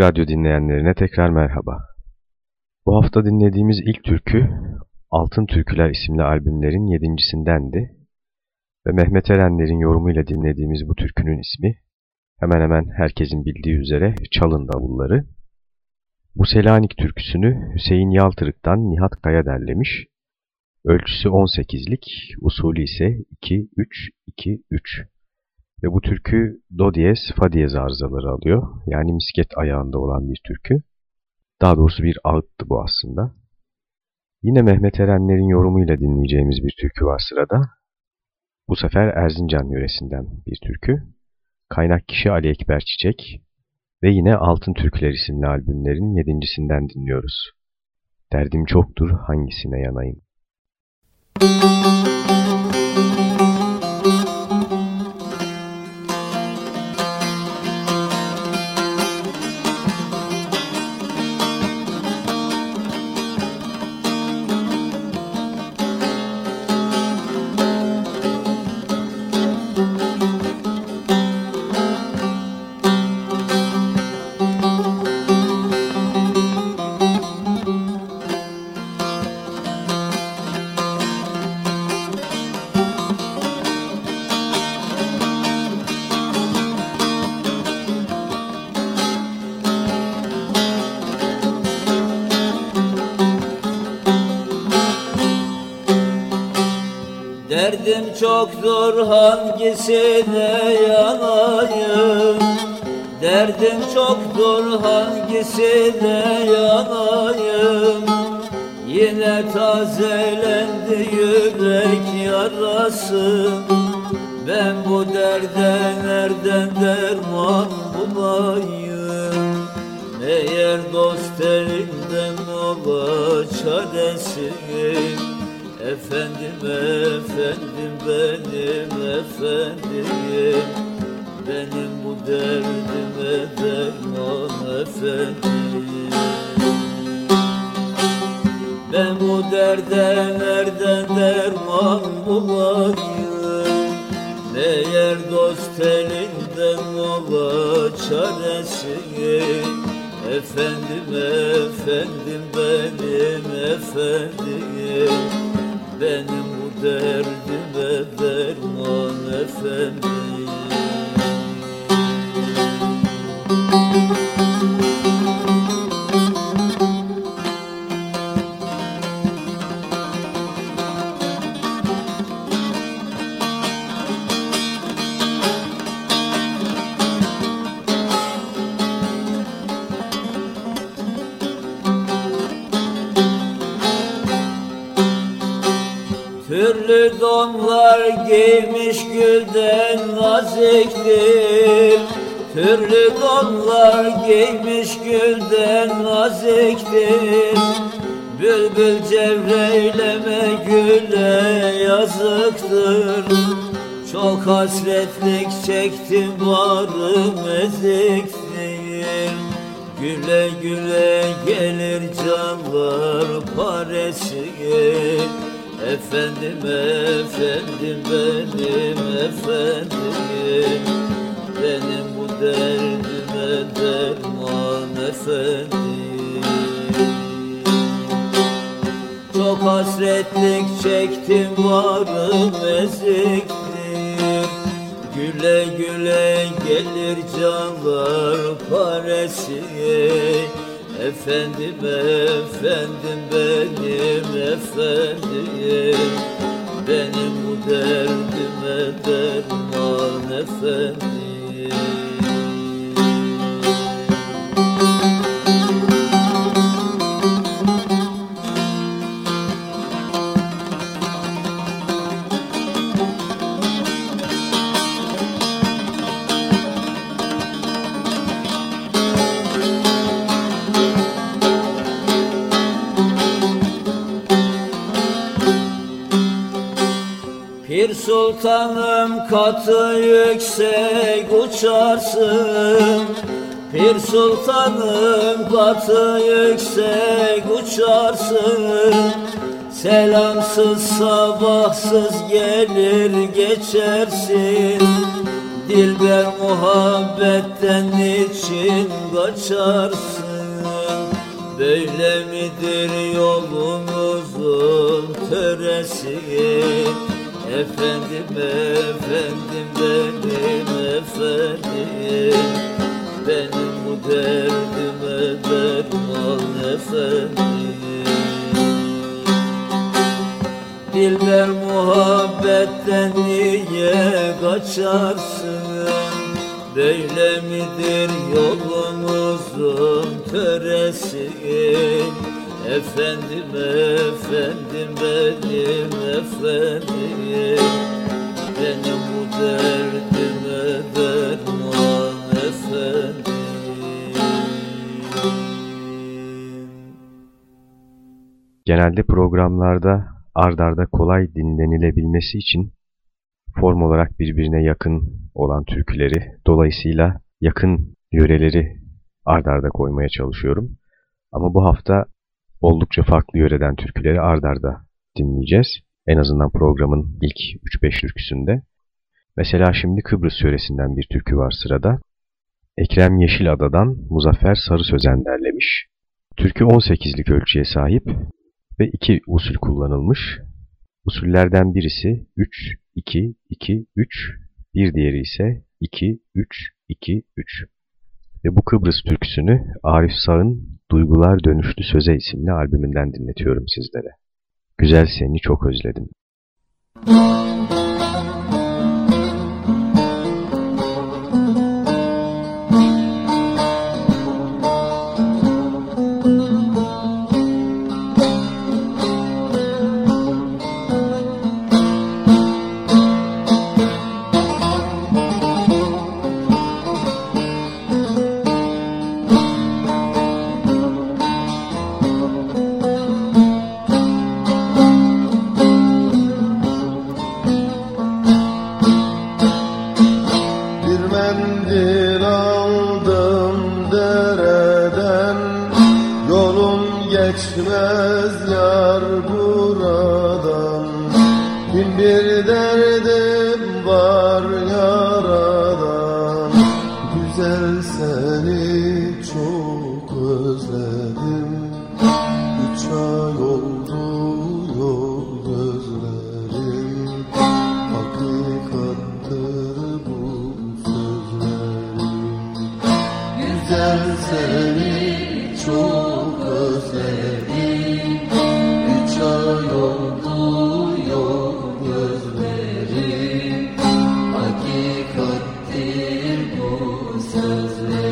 Radyo dinleyenlerine tekrar merhaba. Bu hafta dinlediğimiz ilk türkü Altın Türküler isimli albümlerin yedincisindendi ve Mehmet Erenler'in yorumuyla dinlediğimiz bu türkünün ismi hemen hemen herkesin bildiği üzere Çalın Davulları. Bu Selanik türküsünü Hüseyin Yaltırık'tan Nihat Kaya derlemiş. Ölçüsü 18'lik, usulü ise 2-3-2-3. Ve bu türkü do diyez, fa diyez arızaları alıyor. Yani misket ayağında olan bir türkü. Daha doğrusu bir ağıttı bu aslında. Yine Mehmet Erenler'in yorumuyla dinleyeceğimiz bir türkü var sırada. Bu sefer Erzincan yöresinden bir türkü. Kaynak kişi Ali Ekber Çiçek ve yine Altın Türküler isimli albümlerin yedincisinden dinliyoruz. Derdim çoktur hangisine yanayım. Müzik çoktur derdime derman efendim Türlü donlar giymiş gülden naziktir Bülbül cevreyleme güle yazıktır. Çok hasretlik çektim varım eziktir Güle güle gelir canlar paresi. Efendim efendim benim efendim derdime derman efendim Çok hasretlik çektim varım eziktir Güle güle gelir canlar paresi Efendim efendim benim efendim Benim bu derdime derman efendim sultanım katı yüksek uçarsın. Pir sultanım katı yüksek uçarsın. Selamsız sabahsız gelir geçersin. Dilber muhabbetten için kaçarsın? Böyle midir yolumuzun töresi Efendim efendim benim efendim. Benim bu derdime derman efendim. Dilber muhabbetten niye kaçarsın? Böyle midir yolumuzun töresi Efendim efendim benim efendim Benim bu derdime derman efendim Genelde programlarda ard arda kolay dinlenilebilmesi için form olarak birbirine yakın olan türküleri, dolayısıyla yakın yöreleri ard arda koymaya çalışıyorum. Ama bu hafta oldukça farklı yöreden türküleri ard arda dinleyeceğiz. En azından programın ilk 3-5 türküsünde. Mesela şimdi Kıbrıs yöresinden bir türkü var sırada. Ekrem Yeşilada'dan Muzaffer Sarı Sözen derlemiş. Türkü 18'lik ölçüye sahip ve iki usul kullanılmış. Usullerden birisi 3-2-2-3, bir diğeri ise 2-3-2-3. Ve bu Kıbrıs türküsünü Arif Sağ'ın Duygular Dönüşlü Söze isimli albümünden dinletiyorum sizlere. Güzel seni çok özledim. Bir bu sözlerim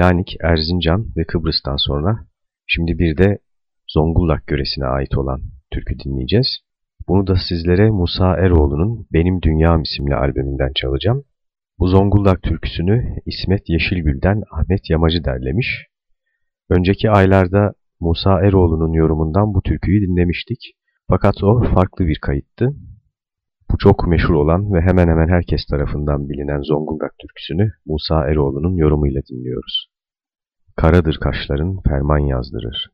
Selanik, Erzincan ve Kıbrıs'tan sonra şimdi bir de Zonguldak yöresine ait olan türkü dinleyeceğiz. Bunu da sizlere Musa Eroğlu'nun Benim Dünyam isimli albümünden çalacağım. Bu Zonguldak türküsünü İsmet Yeşilgül'den Ahmet Yamacı derlemiş. Önceki aylarda Musa Eroğlu'nun yorumundan bu türküyü dinlemiştik. Fakat o farklı bir kayıttı. Bu çok meşhur olan ve hemen hemen herkes tarafından bilinen Zonguldak türküsünü Musa Eroğlu'nun yorumuyla dinliyoruz. Karadır kaşların ferman yazdırır.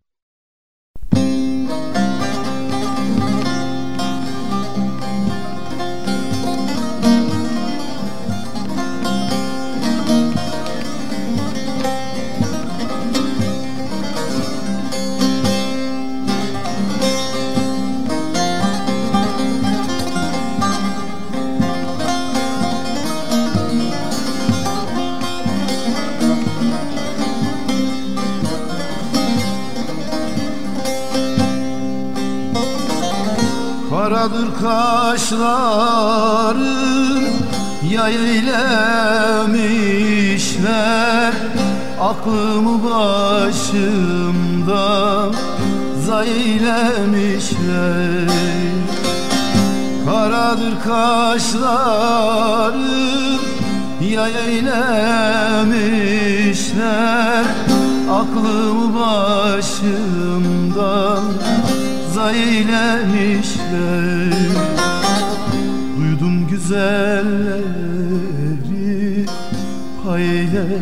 Karadır kaşların yaylemişler Aklımı başımdan zaylemişler Karadır kaşların yaylemişler Aklımı başımdan zaylemişler Duydum güzelleri paylemişler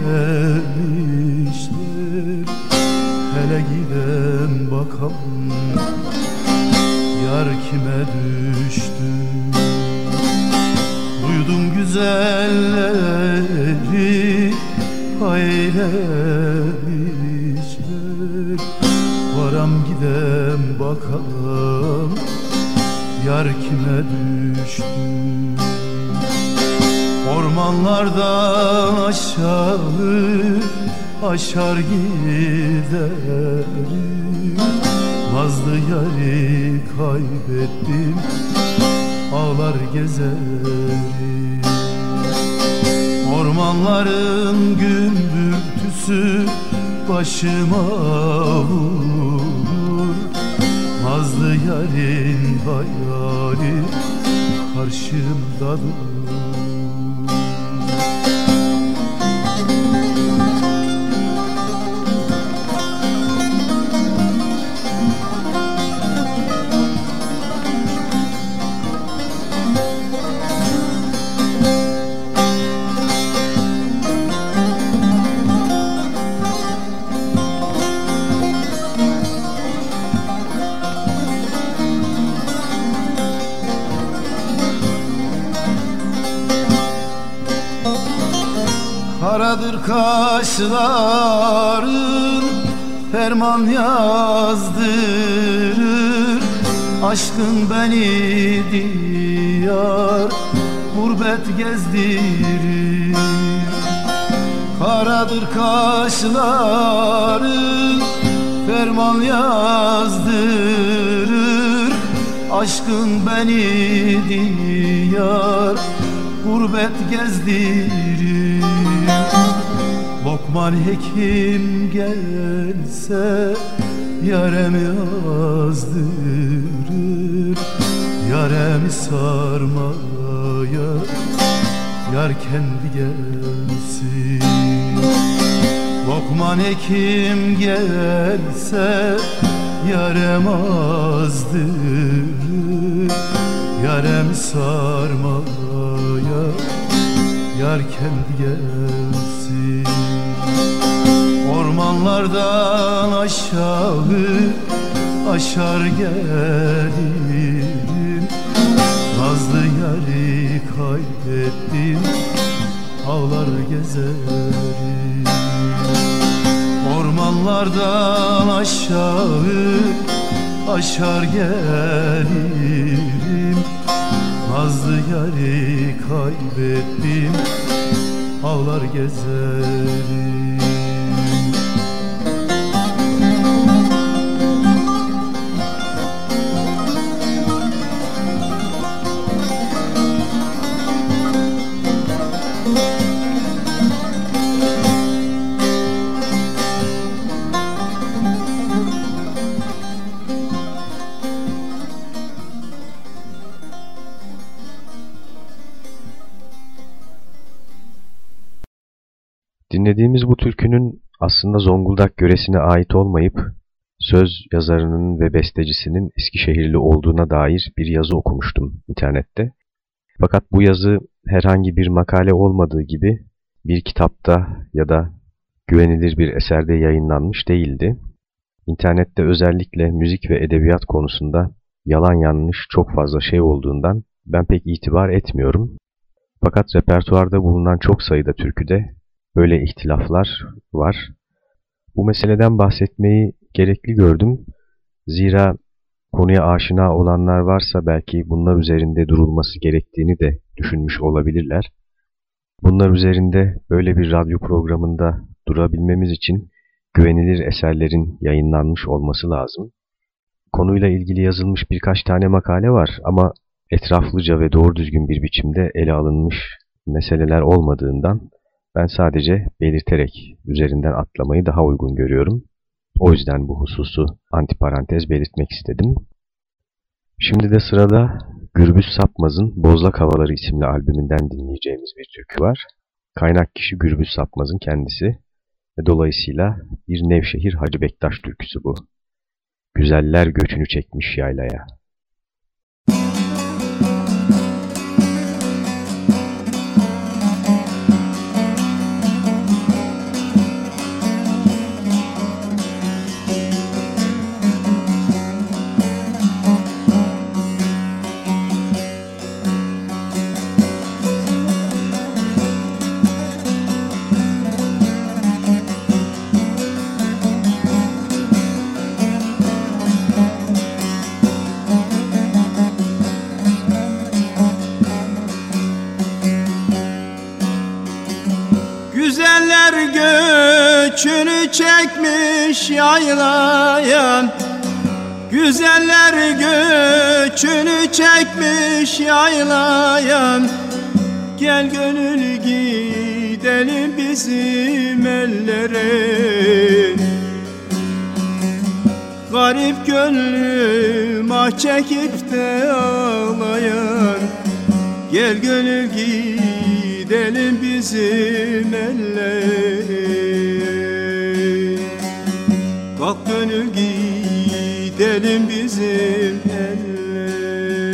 Hele giden bakalım yar kime düştü? Duydum güzelleri paylemişler Yar kime düştü Ormanlardan aşağı Aşar giderim. Nazlı yari kaybettim Ağlar gezerim. Ormanların gümbürtüsü başıma vurur. Nazlı yarın hayali karşımdadır kaşların ferman yazdırır. Aşkın beni yar Gurbet gezdirir. Karadır kaşların Ferman yazdırır. Aşkın beni diyar Gurbet gezdirir Lokman hekim gelse Yarem yazdırır. Yarem sarmaya Yar kendi gelsin. Lokman hekim gelse Yarem azdırır Yarem sarmaya Yar kendi gelsin Ormanlardan aşağı aşar gelirim Nazlı yari kaybettim ağlar gezerim. Ormanlardan aşağı aşar gelirim Nazlı yari kaybettim ağlar gezerim Dinlediğimiz bu türkünün aslında Zonguldak göresine ait olmayıp söz yazarının ve bestecisinin Eskişehirli olduğuna dair bir yazı okumuştum internette. Fakat bu yazı herhangi bir makale olmadığı gibi bir kitapta ya da güvenilir bir eserde yayınlanmış değildi. İnternette özellikle müzik ve edebiyat konusunda yalan yanlış çok fazla şey olduğundan ben pek itibar etmiyorum. Fakat repertuarda bulunan çok sayıda türküde böyle ihtilaflar var. Bu meseleden bahsetmeyi gerekli gördüm. Zira konuya aşina olanlar varsa belki bunlar üzerinde durulması gerektiğini de düşünmüş olabilirler. Bunlar üzerinde böyle bir radyo programında durabilmemiz için güvenilir eserlerin yayınlanmış olması lazım. Konuyla ilgili yazılmış birkaç tane makale var ama etraflıca ve doğru düzgün bir biçimde ele alınmış meseleler olmadığından ben sadece belirterek üzerinden atlamayı daha uygun görüyorum. O yüzden bu hususu antiparantez belirtmek istedim. Şimdi de sırada Gürbüz Sapmaz'ın Bozlak Havaları isimli albümünden dinleyeceğimiz bir türkü var. Kaynak kişi Gürbüz Sapmaz'ın kendisi ve dolayısıyla bir Nevşehir Hacı Bektaş türküsü bu. Güzeller göçünü çekmiş yaylaya. Göçünü çekmiş yaylayan Güzeller göçünü çekmiş yaylayan Gel gönül gidelim bizim ellere. Garip gönlüm ah çekip de ağlayan. Gel gönül gidelim bizim ellere gönül gidelim bizim ellere.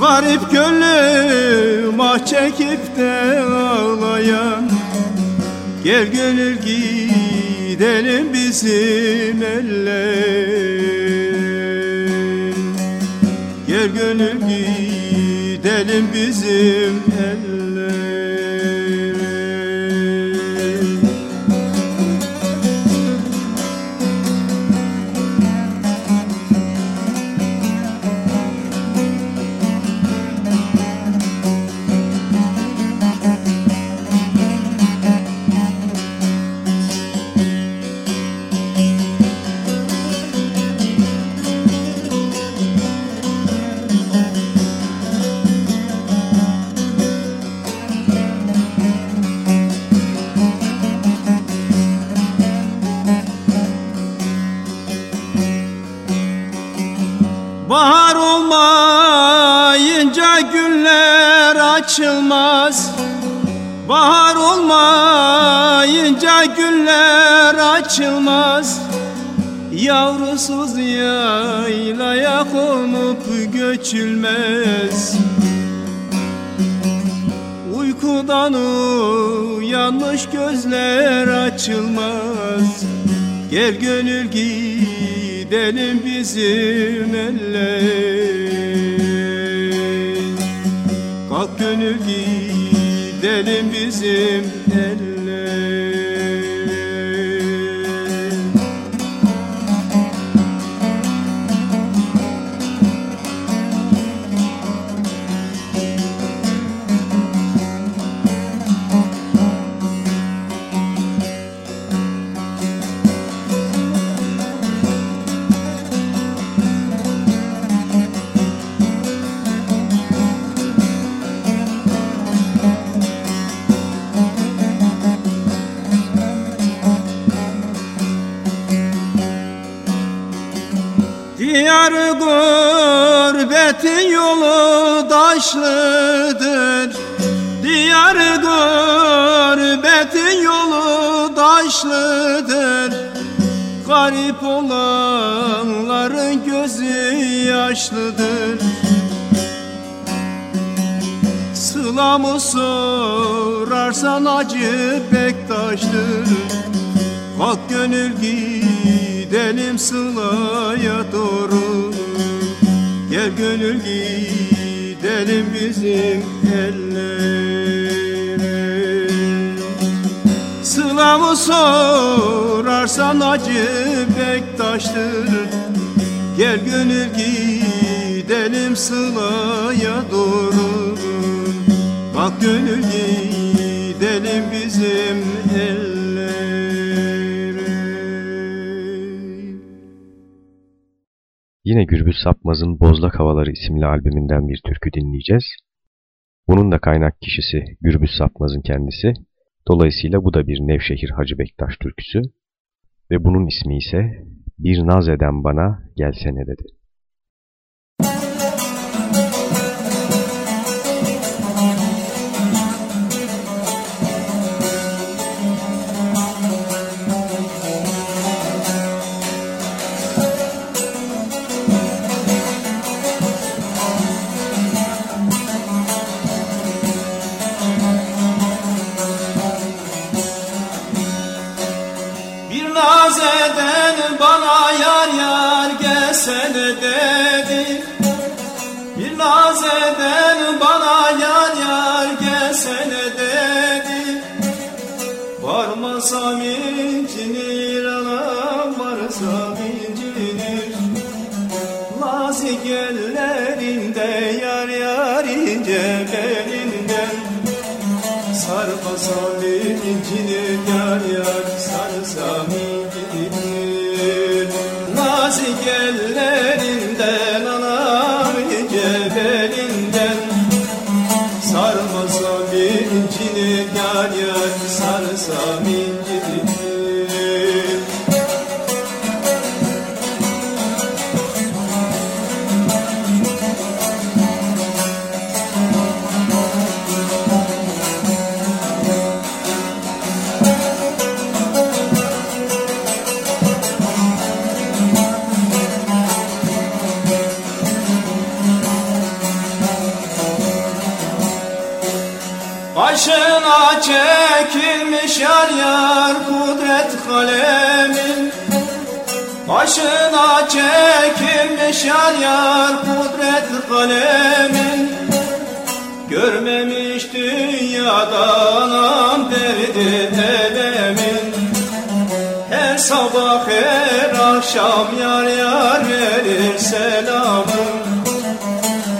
Garip gönlüm ah çekip de ağlayan Gel gönül gidelim bizim ellere. Gel gönül gidelim bizim ellere açılmaz Bahar olmayınca güller açılmaz. Yavrusuz yaylaya konup göçülmez. Uykudan uyanmış gözler açılmaz. Gel gönül gidelim bizim eller gidelim bizim gurbetin yolu taşlıdır. Diyar gurbetin yolu taşlıdır. Garip olanların gözü yaşlıdır. Sılamı sorarsan acı bektaştır Kalk gönül gidelim sılaya doğru Gel gönül gidelim bizim ellere. Sılamı sorarsan acı bektaştır Gel gönül gidelim sılaya doğru. Bak gönül gidelim Yine Gürbüz Sapmaz'ın Bozlak Havaları isimli albümünden bir türkü dinleyeceğiz. Bunun da kaynak kişisi Gürbüz Sapmaz'ın kendisi. Dolayısıyla bu da bir Nevşehir Hacı Bektaş türküsü. Ve bunun ismi ise Bir Naz Eden Bana Gelsene dedi. Dedi Bir naz eden bana yar yar gelsene dedi Varmasam incinir anam varsam incinir Nazik ellerinde yar yar ince belinden. Sarmasam incinir yar yar çekilmiş yar yar kudret kalemin Başına çekilmiş yar yar kudret kalemin Görmemiş dünyada anam derdi elemin Her sabah her akşam yar yar verir selamın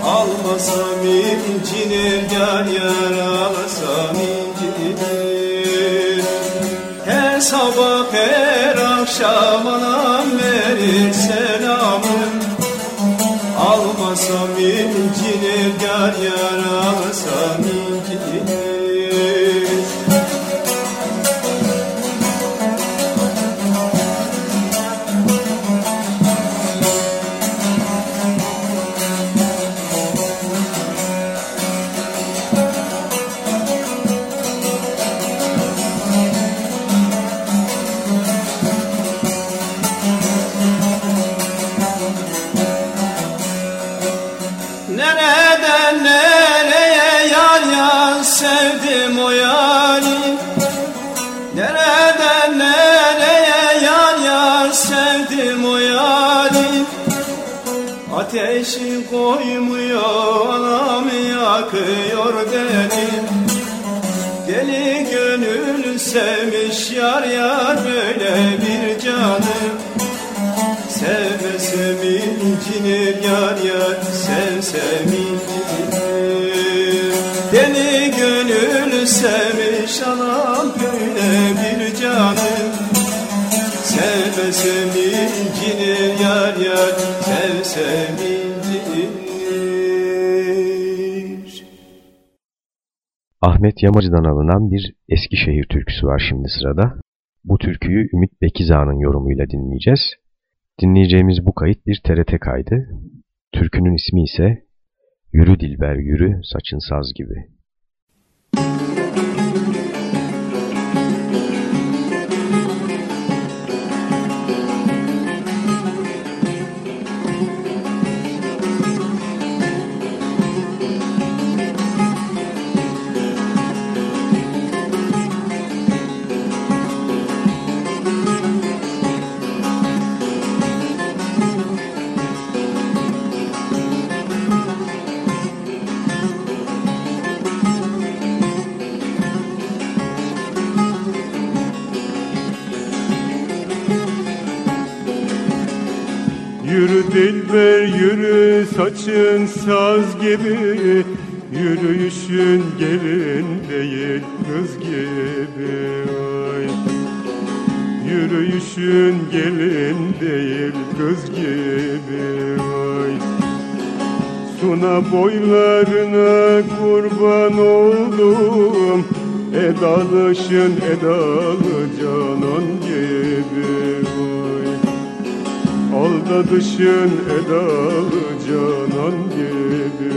Almasam yar yar Ahmet Yamacı'dan alınan bir Eskişehir türküsü var şimdi sırada. Bu türküyü Ümit Bekizağ'ın yorumuyla dinleyeceğiz. Dinleyeceğimiz bu kayıt bir TRT kaydı. Türkünün ismi ise Yürü Dilber Yürü Saçın Saz Gibi. Dilber yürü saçın saz gibi Yürüyüşün gelin değil kız gibi ay. Yürüyüşün gelin değil kız gibi ay. Suna boylarına kurban oldum Edalışın edalı canan gibi Aldadışın edalı canan gibi.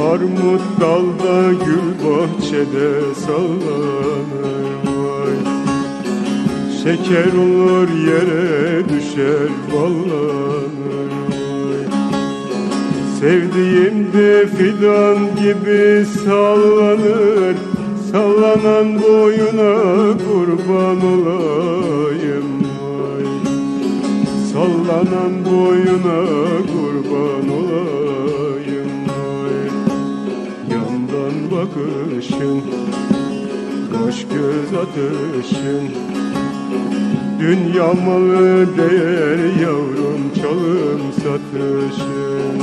Armut dalda gül bahçede sallanır. Vay Şeker olur yere düşer ballanır vay Sevdiğim de fidan gibi sallanır. Sallanan boyuna kurban olayım Sallanan boyuna kurban olayım. Vay Yandan bakışın Kaş göz atışın. Dünya malı değer yavrum çalım satışın.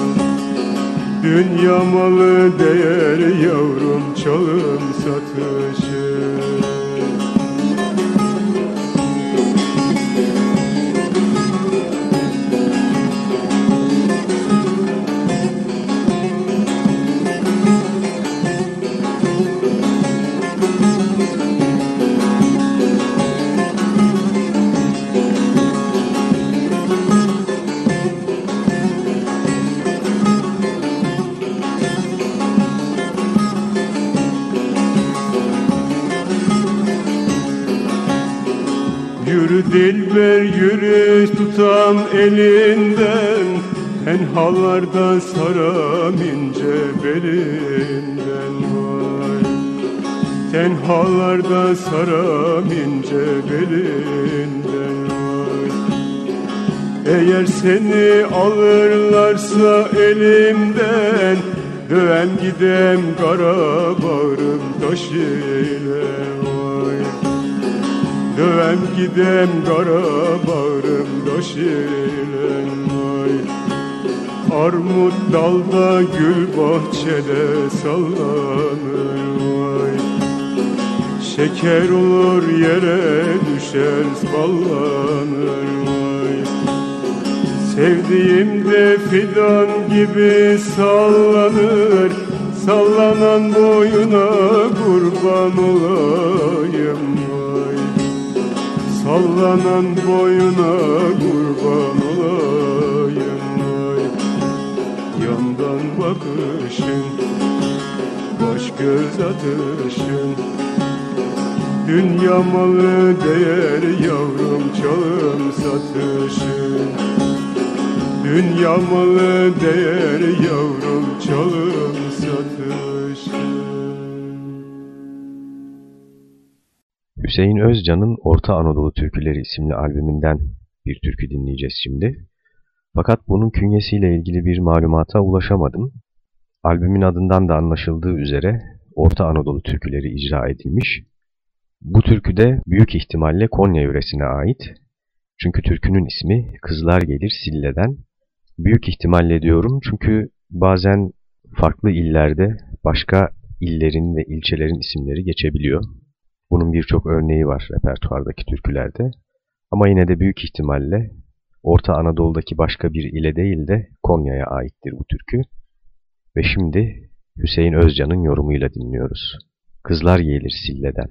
Dünya malı değer yavrum çalım satışın dilber yürü tutam elinden Tenhalarda saram ince belinden vay Tenhalarda saram ince belinden vay Eğer seni alırlarsa elimden Döven gidem kara bağrım taş ile Dövem gidem kara bağrım daş ile vay Armut dalda gül bahçede sallanır vay Şeker olur yere düşer ballanır vay Sevdiğim de fidan gibi sallanır. Sallanan boyuna kurban olayım Sallanan boyuna kurban olayım. Vay Yandan bakışın Baş göz atışın. Dünya malı değer yavrum çalım satışın. Dünya malı değer yavrum çalım satışın Hüseyin Özcan'ın Orta Anadolu Türküleri isimli albümünden bir türkü dinleyeceğiz şimdi. Fakat bunun künyesiyle ilgili bir malumata ulaşamadım. Albümün adından da anlaşıldığı üzere Orta Anadolu türküleri icra edilmiş. Bu türkü de büyük ihtimalle Konya yöresine ait. Çünkü türkünün ismi Kızlar Gelir Sille'den. Büyük ihtimalle diyorum çünkü bazen farklı illerde başka illerin ve ilçelerin isimleri geçebiliyor. Bunun birçok örneği var repertuardaki türkülerde. Ama yine de büyük ihtimalle Orta Anadolu'daki başka bir ile değil de Konya'ya aittir bu türkü. Ve şimdi Hüseyin Özcan'ın yorumuyla dinliyoruz. Kızlar gelir Sille'den.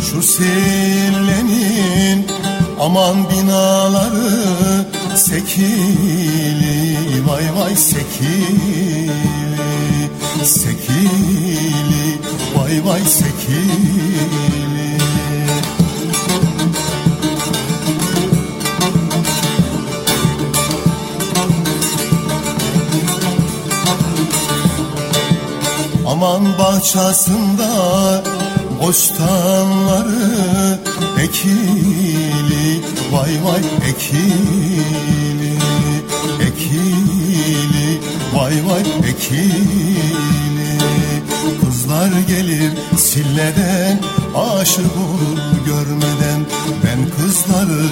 Şu sillenin aman binaları sekili vay vay sekili. Sekili vay vay sekili. Aman bahçesinde bostanları ekili vay vay ekili ekili. Vay vay ekili. Kızlar gelir silleden aşık olur görmeden. Ben kızları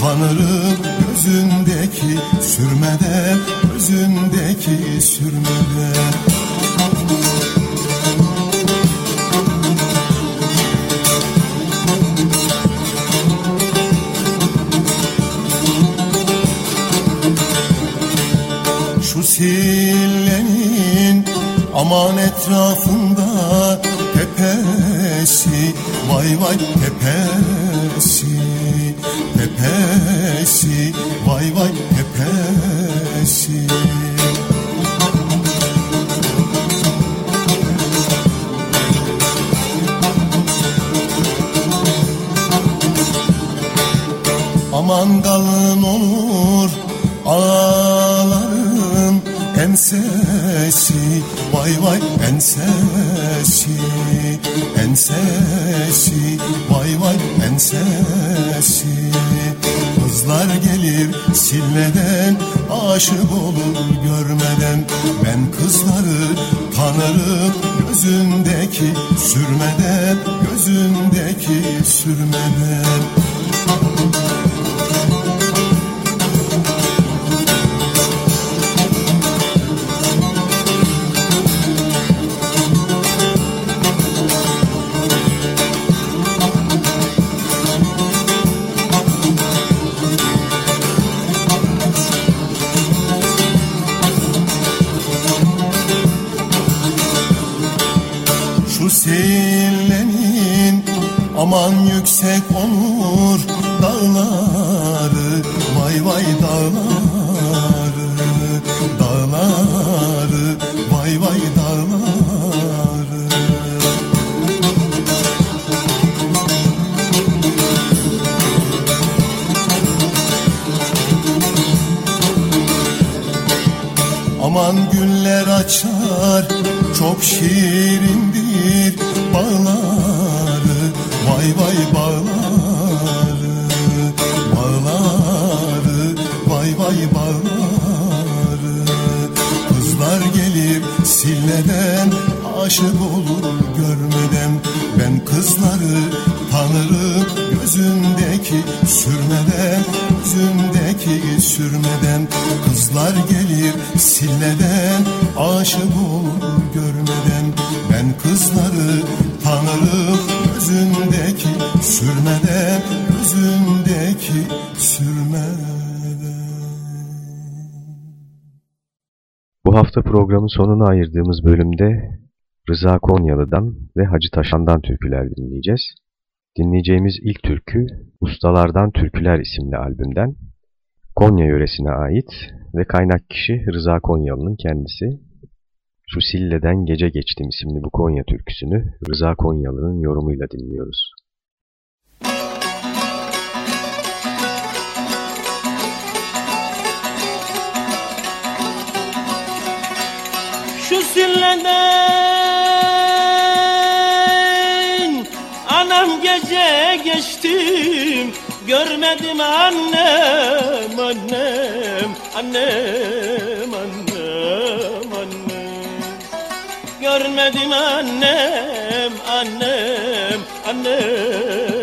tanırım gözündeki sürmeden gözündeki sürmeden aman etrafında tepesi Vay vay tepesi Tepesi vay vay tepesi. Aman kalın olur ağların ensesi Vay vay ensesi Ensesi. Vay vay ensesi. Kızlar gelir silleden aşık olur görmeden. Ben kızları tanırım gözündeki sürmeden Gözündeki sürmeden yüksek Hafta programın sonuna ayırdığımız bölümde Rıza Konyalı'dan ve Hacı Taşan'dan türküler dinleyeceğiz. Dinleyeceğimiz ilk türkü Ustalardan Türküler isimli albümden. Konya yöresine ait ve kaynak kişi Rıza Konyalı'nın kendisi. Şu Sille'den Gece Geçtim isimli bu Konya türküsünü Rıza Konyalı'nın yorumuyla dinliyoruz. Şu silleden anam gece geçtim Görmedim annem annem annem annem annem. Görmedim annem annem annem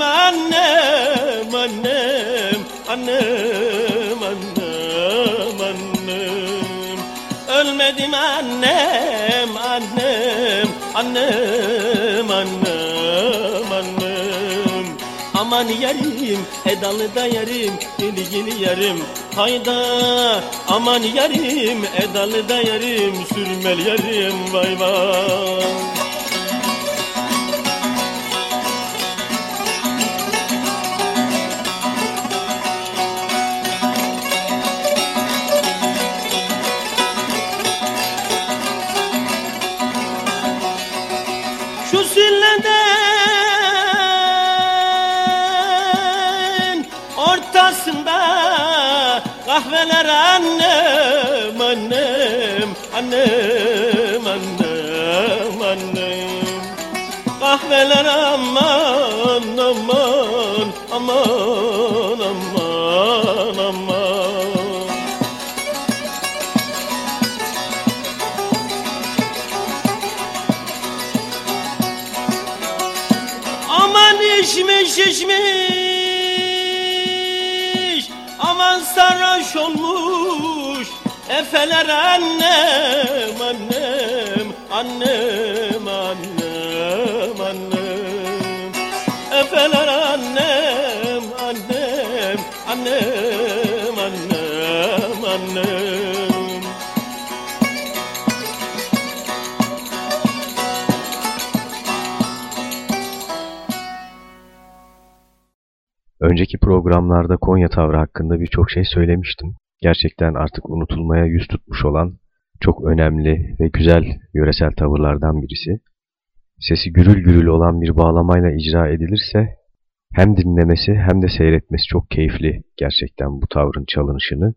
ölmedim annem annem annem annem annem. Ölmedim annem annem annem annem annem. Aman yarim edalı da yarim ilgili yarim. Hayda aman yarim edalı da yarim sürmel yarim vay vay kahveler annem annem annem annem annem. Kahveler aman Efeler annem annem Annem annem annem Efeler annem annem Annem annem annem Önceki programlarda Konya tavrı hakkında birçok şey söylemiştim. Gerçekten artık unutulmaya yüz tutmuş olan çok önemli ve güzel yöresel tavırlardan birisi. Sesi gürül gürül olan bir bağlamayla icra edilirse hem dinlemesi hem de seyretmesi çok keyifli gerçekten bu tavrın çalınışını.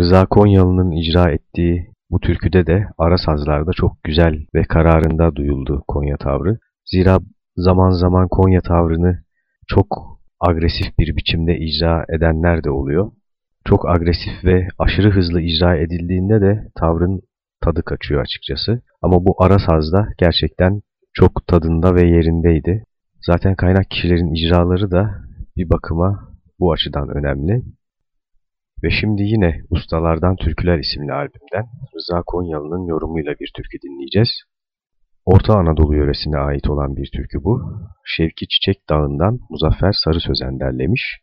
Rıza Konyalı'nın icra ettiği bu türküde de ara sazlarda çok güzel ve kararında duyuldu Konya tavrı. Zira zaman zaman Konya tavrını çok agresif bir biçimde icra edenler de oluyor. Çok agresif ve aşırı hızlı icra edildiğinde de tavrın tadı kaçıyor açıkçası. Ama bu ara sazda gerçekten çok tadında ve yerindeydi. Zaten kaynak kişilerin icraları da bir bakıma bu açıdan önemli. Ve şimdi yine Ustalardan Türküler isimli albümden Rıza Konyalı'nın yorumuyla bir türkü dinleyeceğiz. Orta Anadolu yöresine ait olan bir türkü bu. Şevki Çiçek Dağı'ndan Muzaffer Sarı Sözen derlemiş.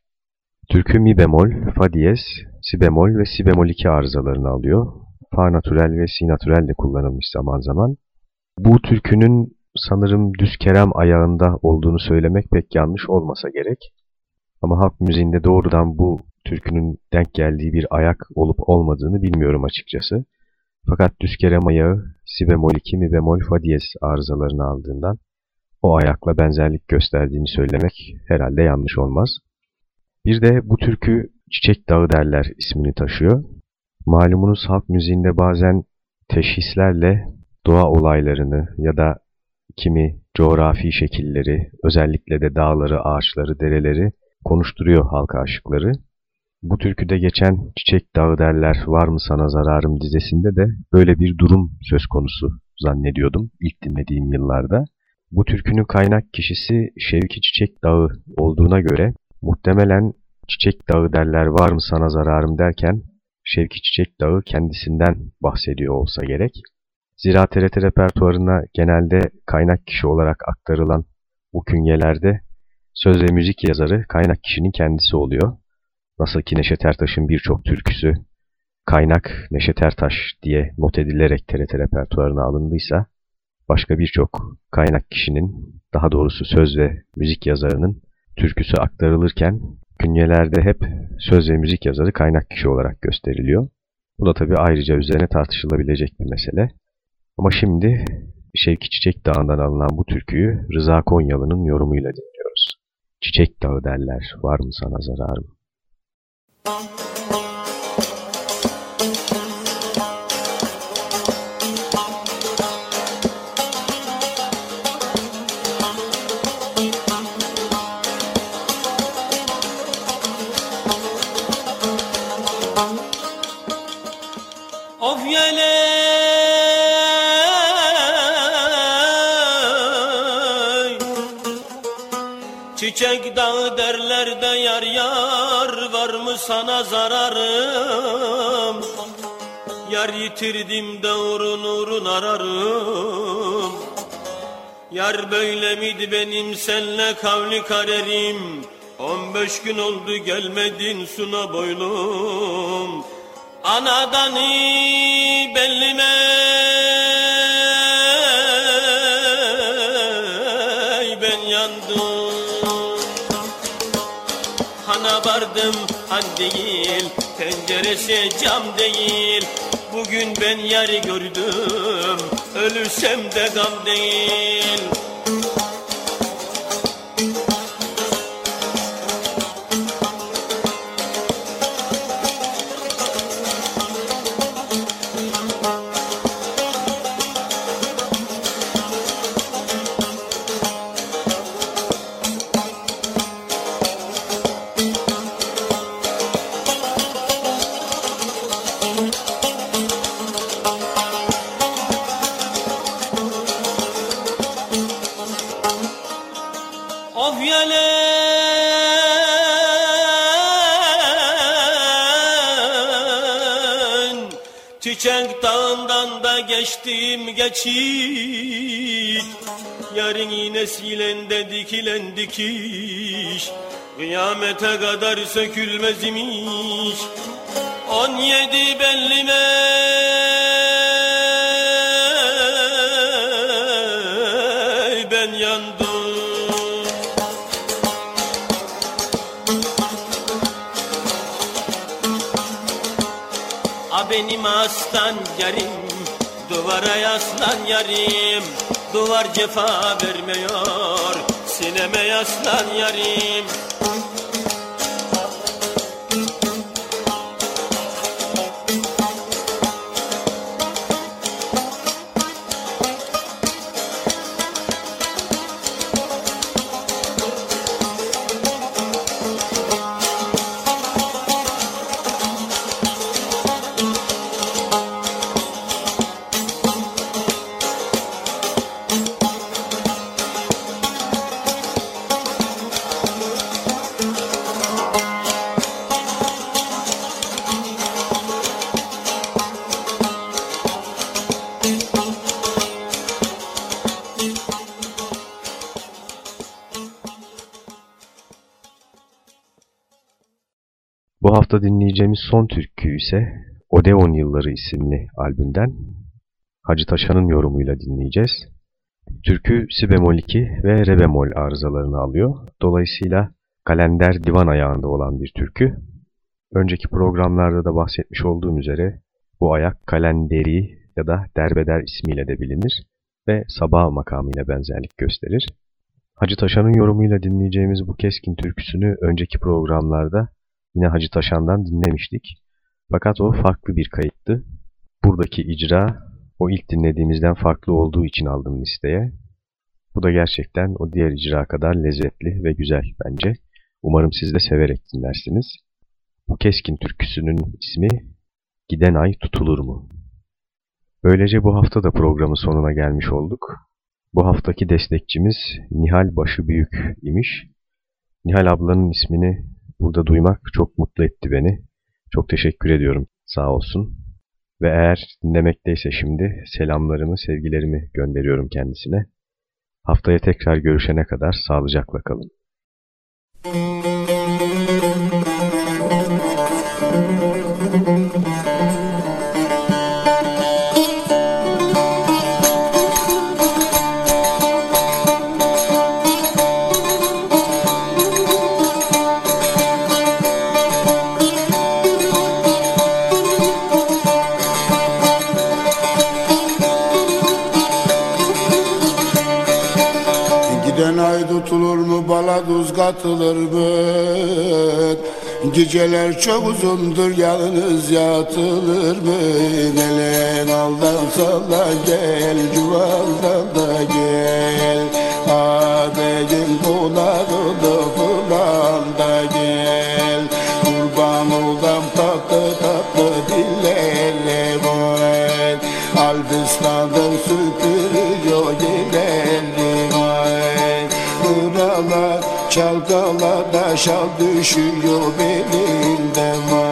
Türkü mi bemol, fa diyez, si bemol ve si bemol 2 arızalarını alıyor. Fa natürel ve si natürel de kullanılmış zaman zaman. Bu türkünün sanırım düz kerem ayağında olduğunu söylemek pek yanlış olmasa gerek. Ama halk müziğinde doğrudan bu türkünün denk geldiği bir ayak olup olmadığını bilmiyorum açıkçası. Fakat düz kerem ayağı si bemol 2 mi bemol fa diyez arızalarını aldığından o ayakla benzerlik gösterdiğini söylemek herhalde yanlış olmaz. Bir de bu türkü Çiçek Dağı derler ismini taşıyor. Malumunuz halk müziğinde bazen teşhislerle doğa olaylarını ya da kimi coğrafi şekilleri, özellikle de dağları, ağaçları, dereleri konuşturuyor halk aşıkları. Bu türküde geçen Çiçek Dağı derler var mı sana zararım dizesinde de böyle bir durum söz konusu zannediyordum ilk dinlediğim yıllarda. Bu türkünün kaynak kişisi Şevki Çiçek Dağı olduğuna göre muhtemelen Çiçek Dağı derler var mı sana zararım derken Şevki Çiçek Dağı kendisinden bahsediyor olsa gerek. Zira TRT repertuarına genelde kaynak kişi olarak aktarılan bu künyelerde söz ve müzik yazarı kaynak kişinin kendisi oluyor. Nasıl ki Neşet Ertaş'ın birçok türküsü kaynak Neşet Ertaş diye not edilerek TRT repertuarına alındıysa, başka birçok kaynak kişinin, daha doğrusu söz ve müzik yazarının türküsü aktarılırken künyelerde hep söz ve müzik yazarı kaynak kişi olarak gösteriliyor. Bu da tabii ayrıca üzerine tartışılabilecek bir mesele. Ama şimdi Şevki Çiçek Dağı'ndan alınan bu türküyü Rıza Konyalı'nın yorumuyla dinliyoruz. Çiçek Dağı derler, var mı sana zararım? Of Çiçek dağı derler de yar yar Var mı sana zararım? Yar yitirdim de uğrun uğrun ararım. Yar böyle miydi benim senle kavli karerim? On beş gün oldu gelmedin suna boylum. Anadan bellime değil Tenceresi cam değil. Bugün ben yarı gördüm Ölürsem de gam değil geçtim geçit Yarın iğnesiyle dikilen dikiş. Kıyamete kadar sökülmez imiş. On yedi bellime ben yandım. A benim aslan yarim Duvara yaslan yarim. Duvar cefa vermiyor Sineme yaslan yarim hafta dinleyeceğimiz son türkü ise Odeon Yılları isimli albümden Hacı Taşan'ın yorumuyla dinleyeceğiz. Türkü si bemol 2 ve re bemol arızalarını alıyor. Dolayısıyla kalender divan ayağında olan bir türkü. Önceki programlarda da bahsetmiş olduğum üzere bu ayak kalenderi ya da derbeder ismiyle de bilinir ve sabah makamıyla benzerlik gösterir. Hacı Taşan'ın yorumuyla dinleyeceğimiz bu keskin türküsünü önceki programlarda yine Hacı Taşan'dan dinlemiştik. Fakat o farklı bir kayıttı. Buradaki icra o ilk dinlediğimizden farklı olduğu için aldım listeye. Bu da gerçekten o diğer icra kadar lezzetli ve güzel bence. Umarım siz de severek dinlersiniz. Bu keskin türküsünün ismi Giden Ay Tutulur mu? Böylece bu hafta da programın sonuna gelmiş olduk. Bu haftaki destekçimiz Nihal Başı Büyük imiş. Nihal ablanın ismini burada duymak çok mutlu etti beni. Çok teşekkür ediyorum Sağ olsun. Ve eğer dinlemekteyse şimdi selamlarımı, sevgilerimi gönderiyorum kendisine. Haftaya tekrar görüşene kadar sağlıcakla kalın. Giden katılır mı? Geceler çok uzundur yalnız yatılır mı? Gelen aldan salla gel cuvaldan da gel Ağabeyin konağında şal düşüyor belimden var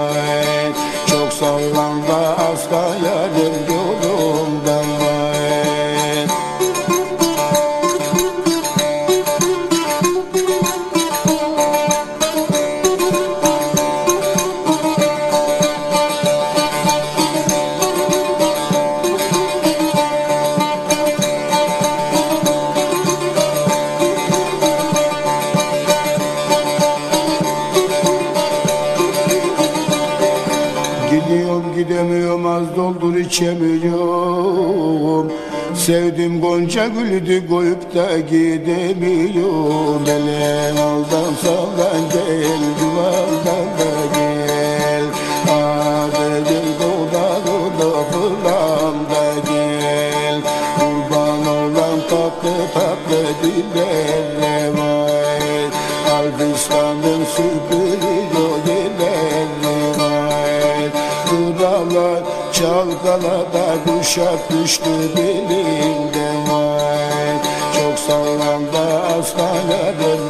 Gülüdü koyup da gidemiyorum Ele aldan saldan gel duvardan da gel. Ağabeyim doda doda fırlan da gel. Kurban olan tatlı tatlı dillerle var Albistan'ın süpürüyor yerlerle var Buralar çalkalada kuşak düştü belimden var Çok sağlamda aslanlarım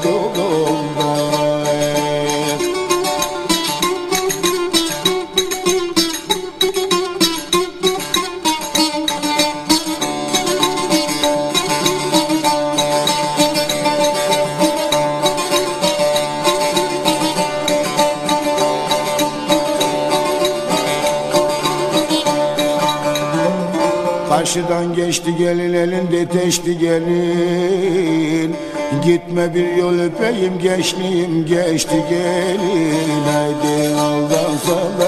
Geçti gelin elinde teşti gelin. Gitme bir yol öpeyim gençliğim geçti gelin. Haydi aldan saldan